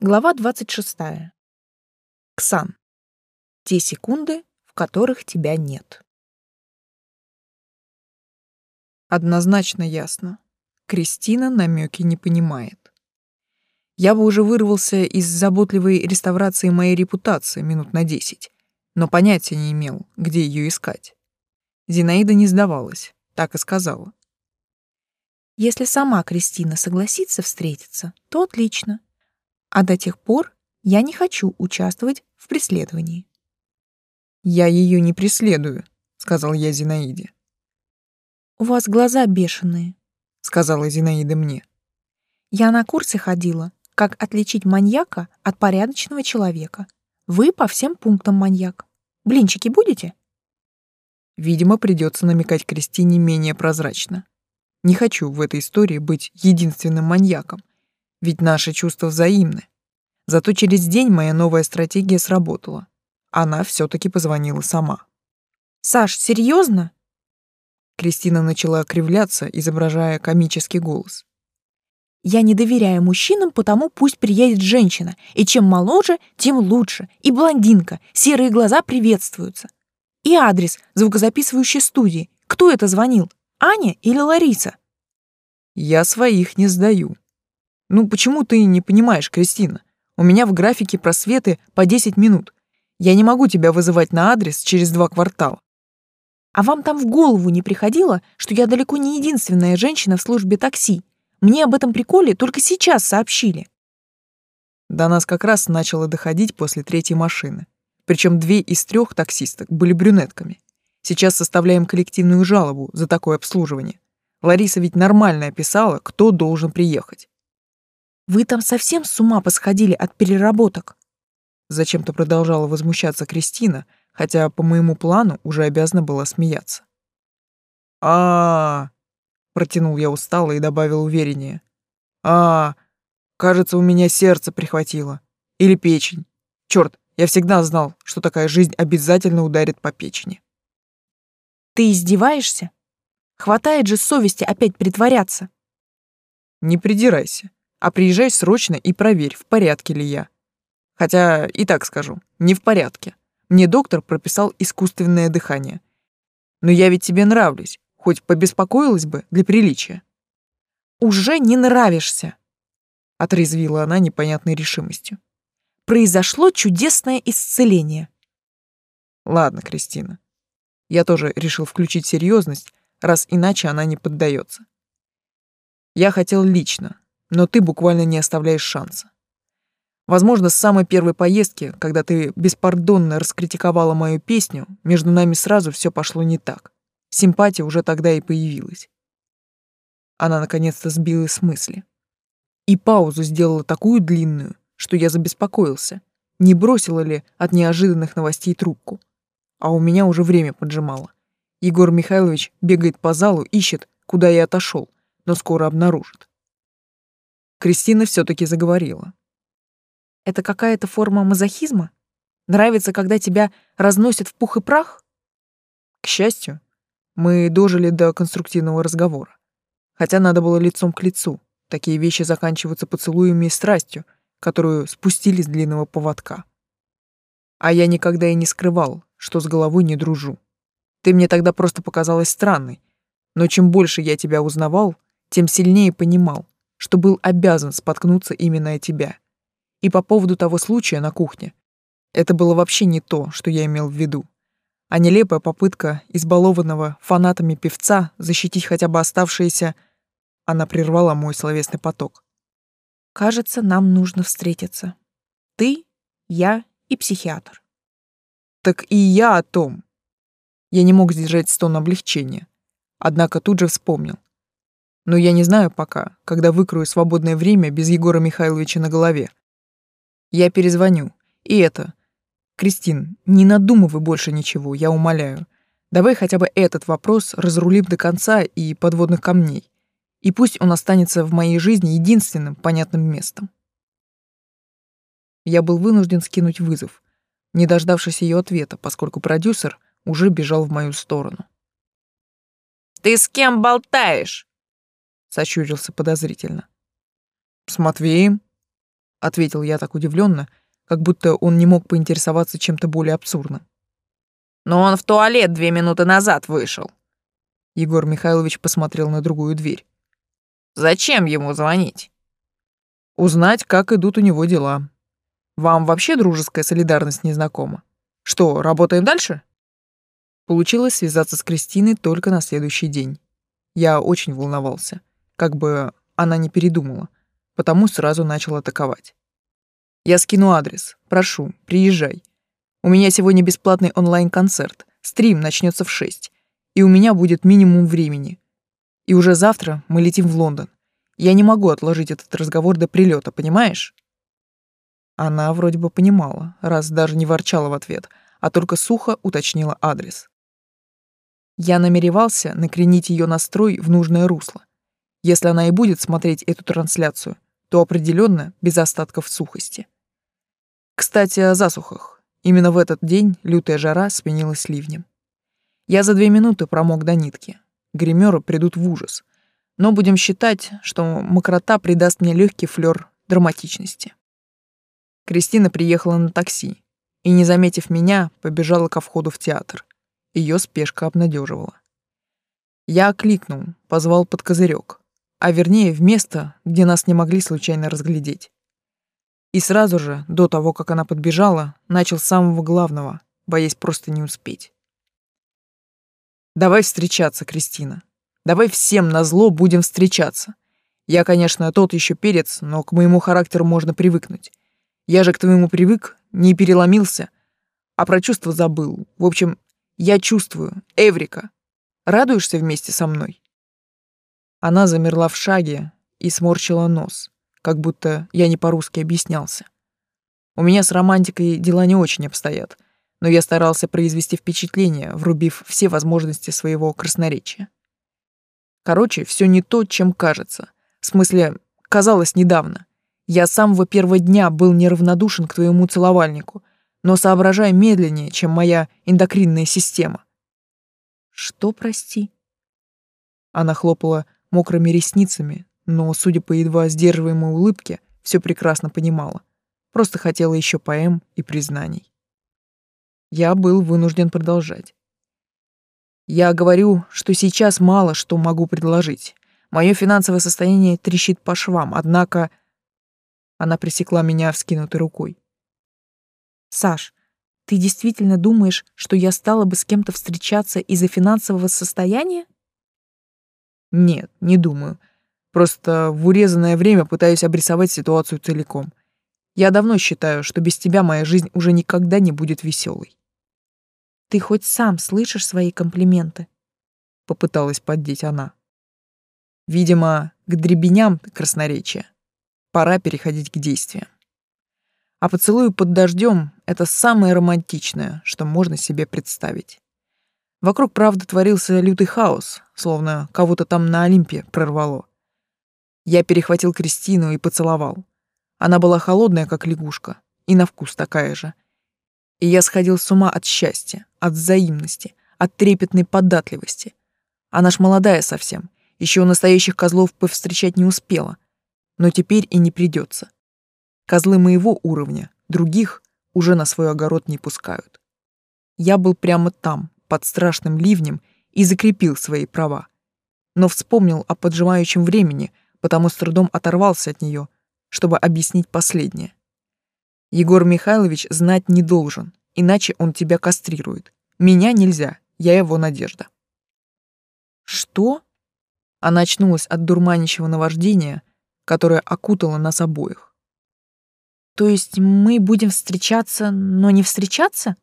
Глава 26. Ксан. Те секунды, в которых тебя нет. Однозначно ясно. Кристина намеки не понимает. Я бы уже вырвался из заботливой реставрации моей репутации минут на десять, но понятия не имел, где ее искать. Зинаида не сдавалась, так и сказала. Если сама Кристина согласится встретиться, то отлично. А до тех пор я не хочу участвовать в преследовании. Я ее не преследую, сказал я Зинаиде. У вас глаза бешеные, сказала Зинаида мне. Я на курсы ходила, как отличить маньяка от порядочного человека. Вы по всем пунктам маньяк. Блинчики будете? Видимо, придется намекать Кристине менее прозрачно. Не хочу в этой истории быть единственным маньяком. Ведь наши чувства взаимны. Зато через день моя новая стратегия сработала. Она все таки позвонила сама. «Саш, серьезно? Кристина начала кривляться, изображая комический голос. «Я не доверяю мужчинам, потому пусть приедет женщина. И чем моложе, тем лучше. И блондинка, серые глаза приветствуются. И адрес звукозаписывающей студии. Кто это звонил? Аня или Лариса?» «Я своих не сдаю», ну почему ты не понимаешь, Кристина? У меня в графике просветы по 10 минут. Я не могу тебя вызывать на адрес через два квартала. А вам там в голову не приходило, что я далеко не единственная женщина в службе такси? Мне об этом приколе только сейчас сообщили. До нас как раз начало доходить после третьей машины. Причем две из трех таксисток были брюнетками. Сейчас составляем коллективную жалобу за такое обслуживание. Лариса ведь нормально описала, кто должен приехать. Вы там совсем с ума посходили от переработок? Зачем-то продолжала возмущаться Кристина, хотя по моему плану уже обязана была смеяться. а, протянул я устало и добавил увереннее. а кажется, у меня сердце прихватило. Или печень. Черт, я всегда знал, что такая жизнь обязательно ударит по печени. Ты издеваешься? Хватает же совести опять притворяться. Не придирайся а приезжай срочно и проверь, в порядке ли я. Хотя и так скажу, не в порядке. Мне доктор прописал искусственное дыхание. Но я ведь тебе нравлюсь, хоть побеспокоилась бы для приличия. Уже не нравишься, отрезвила она непонятной решимостью. Произошло чудесное исцеление. Ладно, Кристина. Я тоже решил включить серьезность, раз иначе она не поддается. Я хотел лично, но ты буквально не оставляешь шанса. Возможно, с самой первой поездки, когда ты беспардонно раскритиковала мою песню, между нами сразу все пошло не так. Симпатия уже тогда и появилась. Она наконец-то сбилась с мысли. И паузу сделала такую длинную, что я забеспокоился, не бросила ли от неожиданных новостей трубку. А у меня уже время поджимало. Егор Михайлович бегает по залу, ищет, куда я отошел, но скоро обнаружит. Кристина все-таки заговорила. Это какая-то форма мазохизма? Нравится, когда тебя разносят в пух и прах? К счастью, мы дожили до конструктивного разговора. Хотя надо было лицом к лицу. Такие вещи заканчиваются поцелуями и страстью, которую спустили с длинного поводка. А я никогда и не скрывал, что с головой не дружу. Ты мне тогда просто показалась странной, но чем больше я тебя узнавал, тем сильнее понимал, что был обязан споткнуться именно о тебя. И по поводу того случая на кухне. Это было вообще не то, что я имел в виду. А нелепая попытка избалованного фанатами певца защитить хотя бы оставшиеся... Она прервала мой словесный поток. «Кажется, нам нужно встретиться. Ты, я и психиатр». «Так и я о том». Я не мог сдержать стон облегчения. Однако тут же вспомнил. Но я не знаю пока, когда выкрою свободное время без Егора Михайловича на голове. Я перезвоню. И это... Кристин, не надумывай больше ничего, я умоляю. Давай хотя бы этот вопрос разрулим до конца и подводных камней. И пусть он останется в моей жизни единственным понятным местом. Я был вынужден скинуть вызов, не дождавшись ее ответа, поскольку продюсер уже бежал в мою сторону. «Ты с кем болтаешь?» Сощурился подозрительно. С Матвеем? — ответил я так удивленно, как будто он не мог поинтересоваться чем-то более абсурдным. «Но он в туалет две минуты назад вышел». Егор Михайлович посмотрел на другую дверь. «Зачем ему звонить?» «Узнать, как идут у него дела. Вам вообще дружеская солидарность не знакома? Что, работаем дальше?» Получилось связаться с Кристиной только на следующий день. Я очень волновался, как бы она не передумала, потому сразу начал атаковать. Я скину адрес. Прошу, приезжай. У меня сегодня бесплатный онлайн-концерт. Стрим начнется в 6. И у меня будет минимум времени. И уже завтра мы летим в Лондон. Я не могу отложить этот разговор до прилета, понимаешь? Она вроде бы понимала, раз даже не ворчала в ответ, а только сухо уточнила адрес. Я намеревался накренить ее настрой в нужное русло. Если она и будет смотреть эту трансляцию, то определенно без остатков сухости. Кстати, о засухах. Именно в этот день лютая жара сменилась ливнем. Я за две минуты промок до нитки. Гримеры придут в ужас. Но будем считать, что мокрота придаст мне легкий флёр драматичности. Кристина приехала на такси и, не заметив меня, побежала ко входу в театр. Ее спешка обнадеживала. Я окликнул, позвал под козырек, а вернее в место, где нас не могли случайно разглядеть. И сразу же, до того, как она подбежала, начал с самого главного, боясь просто не успеть. «Давай встречаться, Кристина. Давай всем на зло будем встречаться. Я, конечно, тот еще перец, но к моему характеру можно привыкнуть. Я же к твоему привык, не переломился, а про чувства забыл. В общем, я чувствую. Эврика. Радуешься вместе со мной?» Она замерла в шаге и сморщила нос как будто я не по-русски объяснялся. У меня с романтикой дела не очень обстоят, но я старался произвести впечатление, врубив все возможности своего красноречия. Короче, все не то, чем кажется. В смысле, казалось недавно. Я с самого первого дня был неравнодушен к твоему целовальнику, но соображая медленнее, чем моя эндокринная система. Что, прости? Она хлопала мокрыми ресницами, но, судя по едва сдерживаемой улыбке, все прекрасно понимала. Просто хотела еще поэм и признаний. Я был вынужден продолжать. Я говорю, что сейчас мало что могу предложить. Мое финансовое состояние трещит по швам, однако... Она пресекла меня вскинутой рукой. «Саш, ты действительно думаешь, что я стала бы с кем-то встречаться из-за финансового состояния?» «Нет, не думаю. Просто в урезанное время пытаюсь обрисовать ситуацию целиком. Я давно считаю, что без тебя моя жизнь уже никогда не будет веселой. Ты хоть сам слышишь свои комплименты? Попыталась поддеть она. Видимо, к дребеням красноречия. Пора переходить к действиям. А поцелуй под дождем — это самое романтичное, что можно себе представить. Вокруг, правда, творился лютый хаос, словно кого-то там на Олимпе прорвало. Я перехватил Кристину и поцеловал. Она была холодная, как лягушка, и на вкус такая же. И я сходил с ума от счастья, от взаимности, от трепетной податливости. Она ж молодая совсем, еще настоящих козлов повстречать не успела. Но теперь и не придется. Козлы моего уровня, других уже на свой огород не пускают. Я был прямо там, под страшным ливнем, и закрепил свои права. Но вспомнил о поджимающем времени — потому с трудом оторвался от нее, чтобы объяснить последнее. Егор Михайлович знать не должен, иначе он тебя кастрирует. Меня нельзя, я его надежда. Что? Она очнулась от дурманящего наваждения, которое окутало нас обоих. То есть мы будем встречаться, но не встречаться?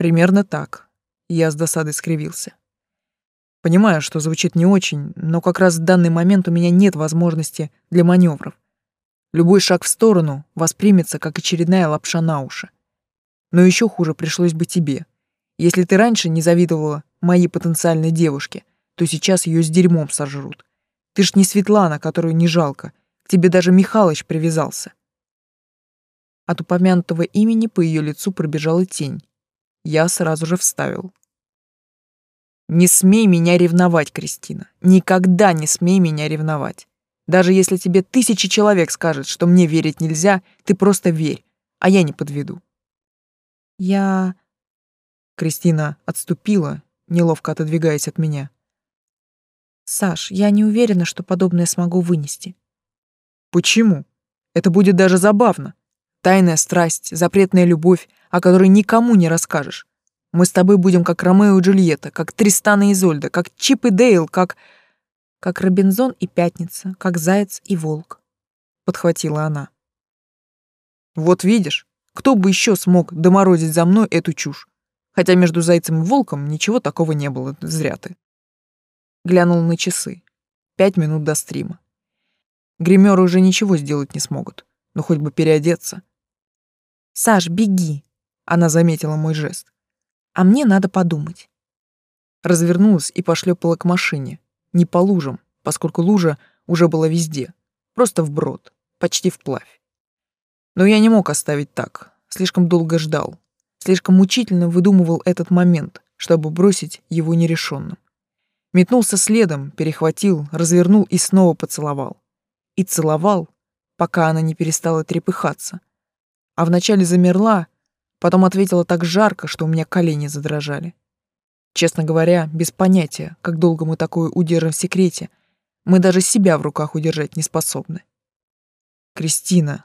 Примерно так. Я с досадой скривился. Понимаю, что звучит не очень, но как раз в данный момент у меня нет возможности для маневров. Любой шаг в сторону воспримется как очередная лапша на уши. Но еще хуже пришлось бы тебе. Если ты раньше не завидовала моей потенциальной девушке, то сейчас ее с дерьмом сожрут. Ты ж не Светлана, которую не жалко. К тебе даже Михалыч привязался. От упомянутого имени по ее лицу пробежала тень. Я сразу же вставил. Не смей меня ревновать, Кристина. Никогда не смей меня ревновать. Даже если тебе тысячи человек скажут, что мне верить нельзя, ты просто верь, а я не подведу. Я... Кристина отступила, неловко отодвигаясь от меня. Саш, я не уверена, что подобное смогу вынести. Почему? Это будет даже забавно. Тайная страсть, запретная любовь, о которой никому не расскажешь. Мы с тобой будем как Ромео и Джульетта, как Тристан и Изольда, как Чип и Дейл, как... Как Робинзон и Пятница, как Заяц и Волк. Подхватила она. Вот видишь, кто бы еще смог доморозить за мной эту чушь? Хотя между Зайцем и Волком ничего такого не было, зря ты. Глянул на часы. Пять минут до стрима. Гримеры уже ничего сделать не смогут. Ну, хоть бы переодеться. «Саш, беги!» Она заметила мой жест. «А мне надо подумать». Развернулась и пошлепала к машине. Не по лужам, поскольку лужа уже была везде. Просто вброд, почти вплавь. Но я не мог оставить так. Слишком долго ждал. Слишком мучительно выдумывал этот момент, чтобы бросить его нерешенным. Метнулся следом, перехватил, развернул и снова поцеловал и целовал, пока она не перестала трепыхаться. А вначале замерла, потом ответила так жарко, что у меня колени задрожали. Честно говоря, без понятия, как долго мы такое удержим в секрете, мы даже себя в руках удержать не способны. Кристина,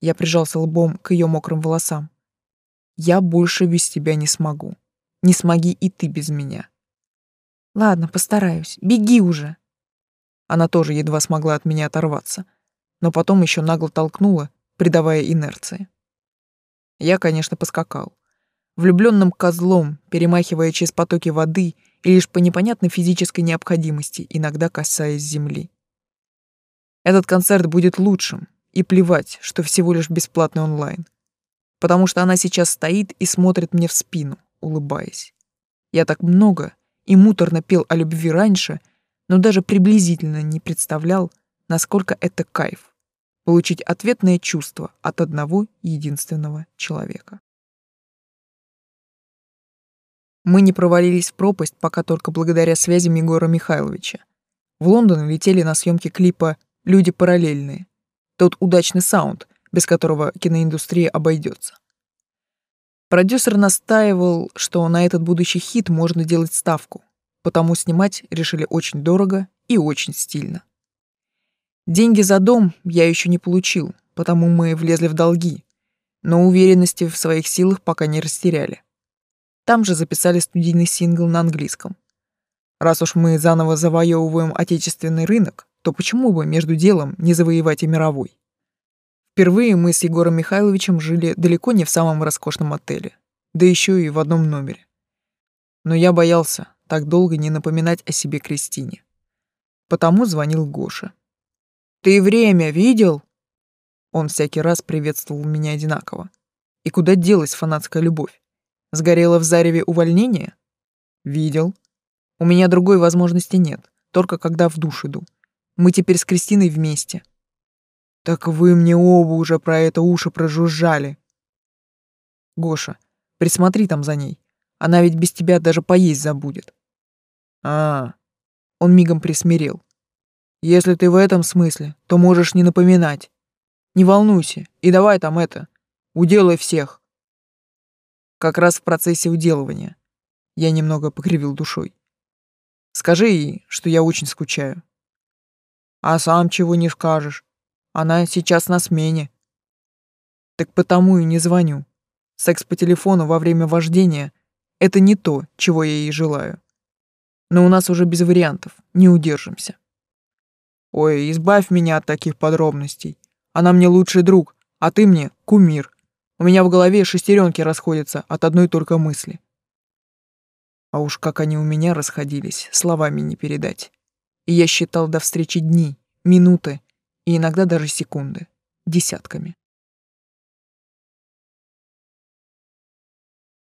я прижался лбом к ее мокрым волосам. Я больше без тебя не смогу. Не смоги и ты без меня. Ладно, постараюсь. Беги уже. Она тоже едва смогла от меня оторваться, но потом еще нагло толкнула, придавая инерции. Я, конечно, поскакал. Влюбленным козлом, перемахивая через потоки воды и лишь по непонятной физической необходимости, иногда касаясь земли. Этот концерт будет лучшим, и плевать, что всего лишь бесплатный онлайн. Потому что она сейчас стоит и смотрит мне в спину, улыбаясь. Я так много и муторно пел о любви раньше, но даже приблизительно не представлял, насколько это кайф — получить ответное чувство от одного единственного человека. Мы не провалились в пропасть пока только благодаря связям Егора Михайловича. В Лондон летели на съемки клипа «Люди параллельные». Тот удачный саунд, без которого киноиндустрия обойдется. Продюсер настаивал, что на этот будущий хит можно делать ставку, потому снимать решили очень дорого и очень стильно. Деньги за дом я еще не получил, потому мы влезли в долги, но уверенности в своих силах пока не растеряли. Там же записали студийный сингл на английском. Раз уж мы заново завоевываем отечественный рынок, то почему бы между делом не завоевать и мировой? Впервые мы с Егором Михайловичем жили далеко не в самом роскошном отеле, да еще и в одном номере. Но я боялся, так долго не напоминать о себе Кристине. Потому звонил Гоша. «Ты время видел?» Он всякий раз приветствовал меня одинаково. И куда делась фанатская любовь? Сгорела в зареве увольнения? Видел. У меня другой возможности нет, только когда в душ иду. Мы теперь с Кристиной вместе. Так вы мне оба уже про это уши прожужжали. Гоша, присмотри там за ней. Она ведь без тебя даже поесть забудет. А, он мигом присмирел. Если ты в этом смысле, то можешь не напоминать. Не волнуйся, и давай там это, уделай всех. Как раз в процессе уделывания. Я немного покривил душой. Скажи ей, что я очень скучаю. А сам чего не скажешь? Она сейчас на смене. Так потому и не звоню. Секс по телефону во время вождения — это не то, чего я ей желаю но у нас уже без вариантов, не удержимся. Ой, избавь меня от таких подробностей. Она мне лучший друг, а ты мне кумир. У меня в голове шестеренки расходятся от одной только мысли. А уж как они у меня расходились, словами не передать. И я считал до встречи дни, минуты и иногда даже секунды, десятками.